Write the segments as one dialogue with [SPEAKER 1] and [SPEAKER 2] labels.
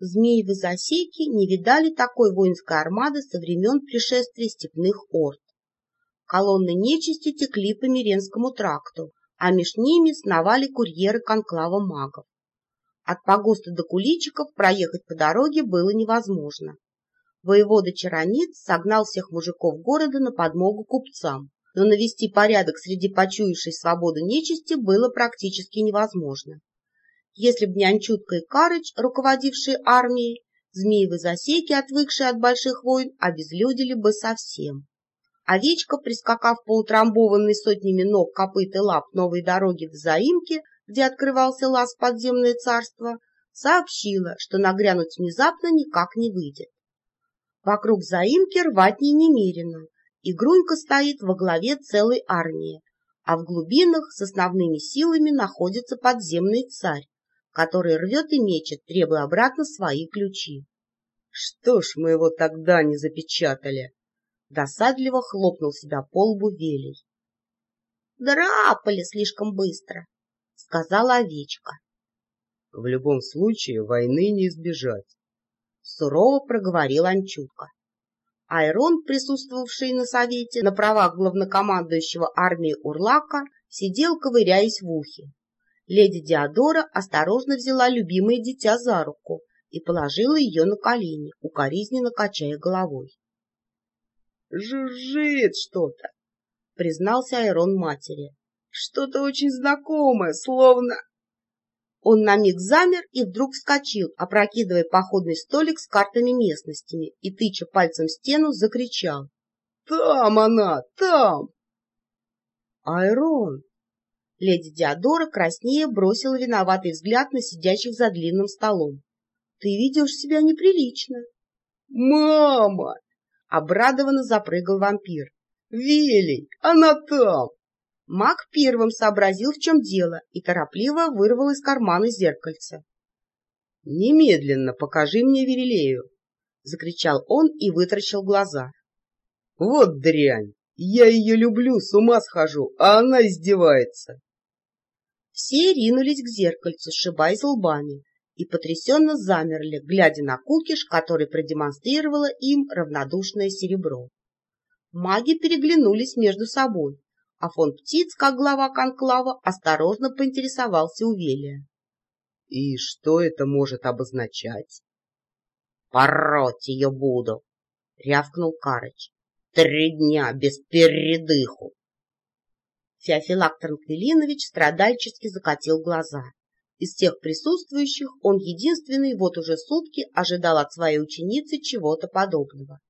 [SPEAKER 1] Змеевы засеки не видали такой воинской армады со времен пришествия степных орд. Колонны нечисти текли по Миренскому тракту, а меж ними сновали курьеры конклава магов. От погоста до куличиков проехать по дороге было невозможно. Воевода Чарониц согнал всех мужиков города на подмогу купцам, но навести порядок среди почуявшей свободы нечисти было практически невозможно. Если б не Анчутка и Карыч, руководившие армией, змеевы засеки, отвыкшие от больших войн, обезлюдили бы совсем. Овечка, прискакав по утрамбованной сотнями ног, копыт и лап новой дороги до заимки, где открывался лаз в подземное царство, сообщила, что нагрянуть внезапно никак не выйдет. Вокруг заимки рватней немерено, и Грунька стоит во главе целой армии, а в глубинах с основными силами находится подземный царь, который рвет и мечет, требуя обратно свои ключи. — Что ж мы его тогда не запечатали? Досадливо хлопнул себя по лбу Велий. — Драпали слишком быстро, — сказала овечка. — В любом случае войны не избежать, — сурово проговорил Анчутка. Айрон, присутствовавший на совете на правах главнокомандующего армии Урлака, сидел, ковыряясь в ухе. Леди Диодора осторожно взяла любимое дитя за руку и положила ее на колени, укоризненно качая головой. — Жужжит что-то, — признался Айрон матери. — Что-то очень знакомое, словно... Он на миг замер и вдруг вскочил, опрокидывая походный столик с картами местностями и, тыча пальцем в стену, закричал. — Там она, там! — Айрон! Леди Диодора краснее бросила виноватый взгляд на сидящих за длинным столом. — Ты ведешь себя неприлично. — Мама! — обрадованно запрыгал вампир. — Велий, она там! Маг первым сообразил, в чем дело, и торопливо вырвал из кармана зеркальце. — Немедленно покажи мне Верилею! — закричал он и вытрачил глаза. — Вот дрянь! Я ее люблю, с ума схожу, а она издевается. Все ринулись к зеркальцу, сшибаясь лбами, и потрясенно замерли, глядя на кукиш, который продемонстрировало им равнодушное серебро. Маги переглянулись между собой, а фон Птиц, как глава конклава, осторожно поинтересовался у Велия. — И что это может обозначать? — Пороть ее буду! — рявкнул Карыч. — Три дня без передыху! Феофилак Транквилинович страдальчески закатил глаза. Из всех присутствующих он единственный вот уже сутки ожидал от своей ученицы чего-то подобного.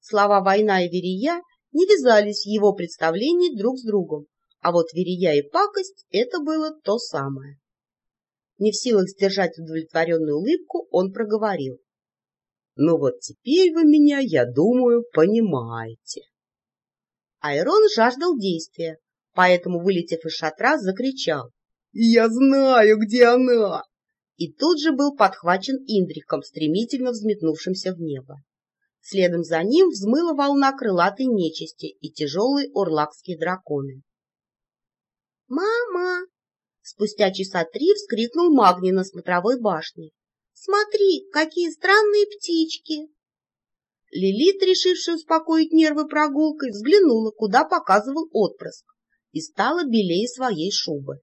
[SPEAKER 1] Слова «война» и «верия» не вязались в его представлении друг с другом, а вот «верия» и «пакость» — это было то самое. Не в силах сдержать удовлетворенную улыбку, он проговорил. «Ну вот теперь вы меня, я думаю, понимаете». Айрон жаждал действия, поэтому, вылетев из шатра, закричал. «Я знаю, где она!» И тут же был подхвачен Индриком, стремительно взметнувшимся в небо. Следом за ним взмыла волна крылатой нечисти и тяжелые урлакские драконы. «Мама!» Спустя часа три вскрикнул Магни на смотровой башне. «Смотри, какие странные птички!» Лилит, решившая успокоить нервы прогулкой, взглянула, куда показывал отпрыск и стала белее своей шубы.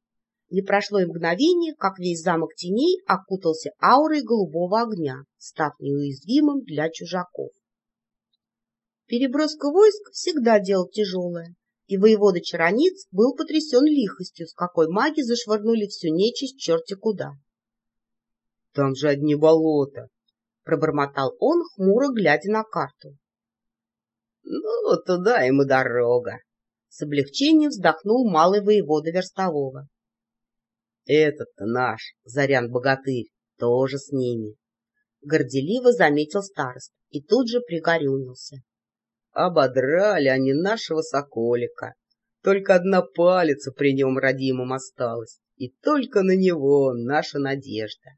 [SPEAKER 1] Не прошло и мгновение, как весь замок теней окутался аурой голубого огня, став неуязвимым для чужаков. Переброска войск всегда делал тяжелое, и воевода Чарониц был потрясен лихостью, с какой маги зашвырнули всю нечисть черти куда. — Там же одни болота! — пробормотал он, хмуро глядя на карту. — Ну, туда ему дорога! С облегчением вздохнул малый воевода Верстового. Этот-то наш, Зарян-богатырь, тоже с ними. Горделиво заметил старост и тут же пригорюнился. Ободрали они нашего соколика. Только одна палица при нем родимом осталась, и только на него наша надежда.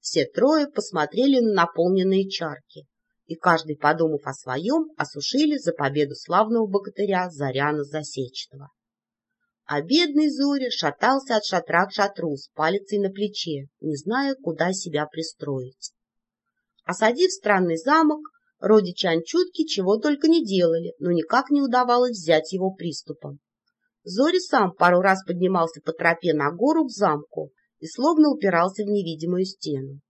[SPEAKER 1] Все трое посмотрели на наполненные чарки и каждый, подумав о своем, осушили за победу славного богатыря Заряна Засечного. А бедный Зоря шатался от шатра к шатру с палицей на плече, не зная, куда себя пристроить. Осадив странный замок, родичи Анчутки чего только не делали, но никак не удавалось взять его приступом. Зори сам пару раз поднимался по тропе на гору к замку и словно упирался в невидимую стену.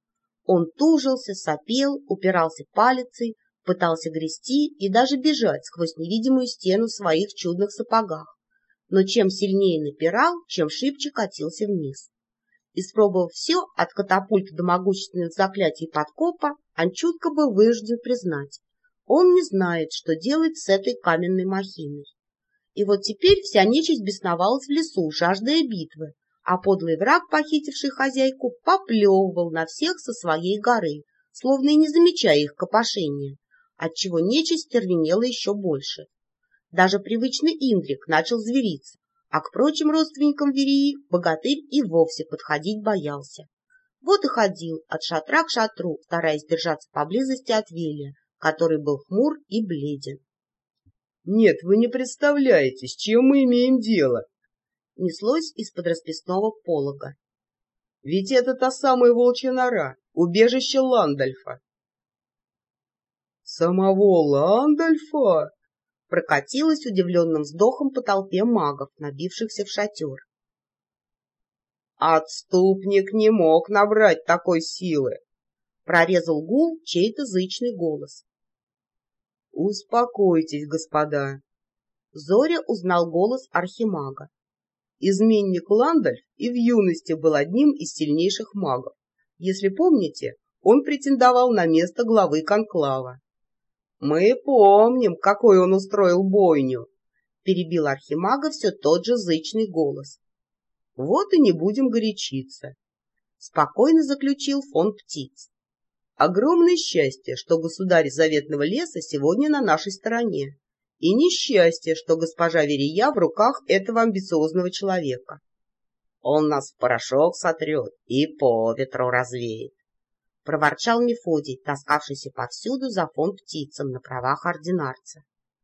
[SPEAKER 1] Он тужился, сопел, упирался палицей, пытался грести и даже бежать сквозь невидимую стену в своих чудных сапогах. Но чем сильнее напирал, чем шибче катился вниз. Испробовав все, от катапульт до могущественных заклятий подкопа, Анчутка был вынужден признать. Он не знает, что делать с этой каменной махиной. И вот теперь вся нечисть бесновалась в лесу, жаждая битвы, а подлый враг, похитивший хозяйку, поплевывал на всех со своей горы, словно и не замечая их копошения, отчего нечисть тервенела еще больше. Даже привычный Индрик начал звериться, а к прочим родственникам Верии богатырь и вовсе подходить боялся. Вот и ходил от шатра к шатру, стараясь держаться поблизости от Велия, который был хмур и бледен.
[SPEAKER 2] — Нет, вы не представляете, с чем мы имеем дело!
[SPEAKER 1] — неслось из-под расписного полога.
[SPEAKER 2] — Ведь это та самая волчья нора, убежище Ландальфа. — Самого Ландальфа?
[SPEAKER 1] прокатилась удивленным вздохом по толпе магов, набившихся в шатер.
[SPEAKER 2] «Отступник не мог набрать такой силы!»
[SPEAKER 1] — прорезал гул чей-то зычный голос.
[SPEAKER 2] «Успокойтесь, господа!»
[SPEAKER 1] Зоря узнал голос архимага.
[SPEAKER 2] Изменник Ландальф и в юности был одним из сильнейших магов. Если помните, он претендовал на место главы конклава. «Мы помним, какой он устроил бойню!» — перебил Архимага все тот же зычный голос. «Вот и не будем горячиться!» — спокойно заключил фон птиц. «Огромное счастье, что государь заветного леса сегодня на нашей стороне, и несчастье, что госпожа Верия в руках этого амбициозного человека. Он нас в порошок сотрет и по ветру развеет. — проворчал Мефодий, таскавшийся повсюду за фон птицам на правах ординарца.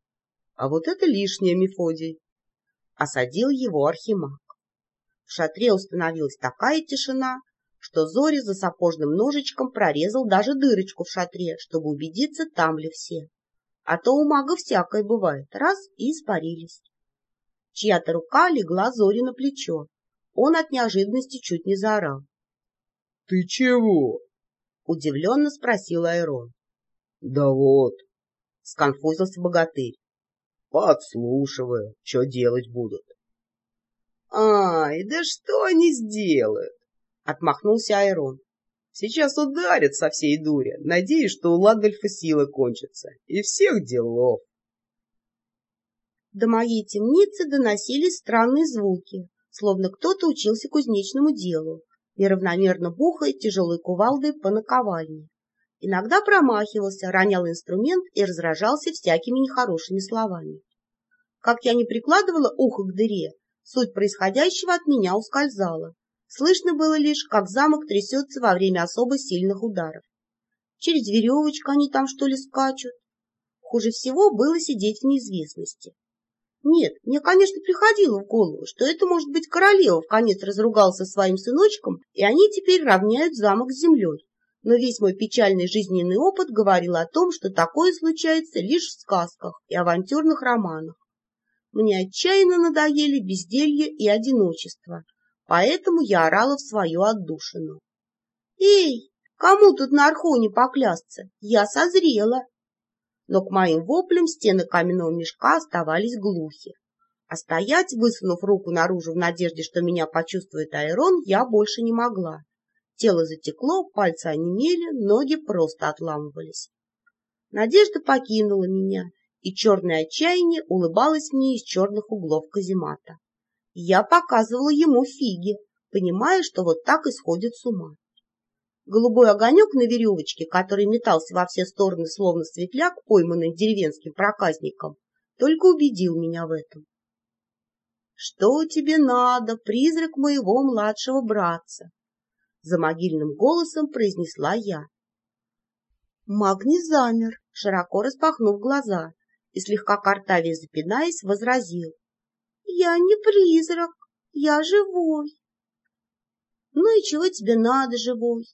[SPEAKER 2] — А вот это лишнее, Мефодий!
[SPEAKER 1] — осадил его архимаг. В шатре установилась такая тишина, что Зори за сапожным ножичком прорезал даже дырочку в шатре, чтобы убедиться, там ли все. А то у мага всякое бывает, раз и испарились. Чья-то рука легла Зори на плечо. Он от неожиданности чуть не заорал.
[SPEAKER 2] — Ты чего?
[SPEAKER 1] — удивленно спросил Айрон.
[SPEAKER 2] — Да вот, —
[SPEAKER 1] сконфузился богатырь.
[SPEAKER 2] — Подслушиваю, что делать будут.
[SPEAKER 1] — Ай, да что они сделают? — отмахнулся Айрон.
[SPEAKER 2] — Сейчас ударят со всей дури, надеюсь, что у Ладвельфа силы кончатся, и всех делов.
[SPEAKER 1] До моей темницы доносились странные звуки, словно кто-то учился кузнечному делу, неравномерно бухает тяжелой кувалдой по наковальне. Иногда промахивался, ронял инструмент и разражался всякими нехорошими словами. Как я не прикладывала ухо к дыре, суть происходящего от меня ускользала. Слышно было лишь, как замок трясется во время особо сильных ударов. Через веревочку они там, что ли, скачут? Хуже всего было сидеть в неизвестности. Нет, мне, конечно, приходило в голову, что это может быть королева в конец разругался своим сыночком, и они теперь равняют замок с землей. Но весь мой печальный жизненный опыт говорил о том, что такое случается лишь в сказках и авантюрных романах. Мне отчаянно надоели безделье и одиночество, поэтому я орала в свою отдушину. «Эй, кому тут на Архоне поклясться? Я созрела!» но к моим воплям стены каменного мешка оставались глухи. А стоять, высунув руку наружу в надежде, что меня почувствует Айрон, я больше не могла. Тело затекло, пальцы онемели, ноги просто отламывались. Надежда покинула меня, и черное отчаяние улыбалось мне из черных углов каземата. Я показывала ему фиги, понимая, что вот так и сходит с ума. Голубой огонек на веревочке, который метался во все стороны, словно светляк, пойманный деревенским проказником, только убедил меня в этом. — Что тебе надо, призрак моего младшего братца? — за могильным голосом произнесла я. Магни замер, широко распахнув глаза, и слегка картаве запинаясь, возразил. — Я не призрак, я живой. — Ну и чего тебе надо, живой?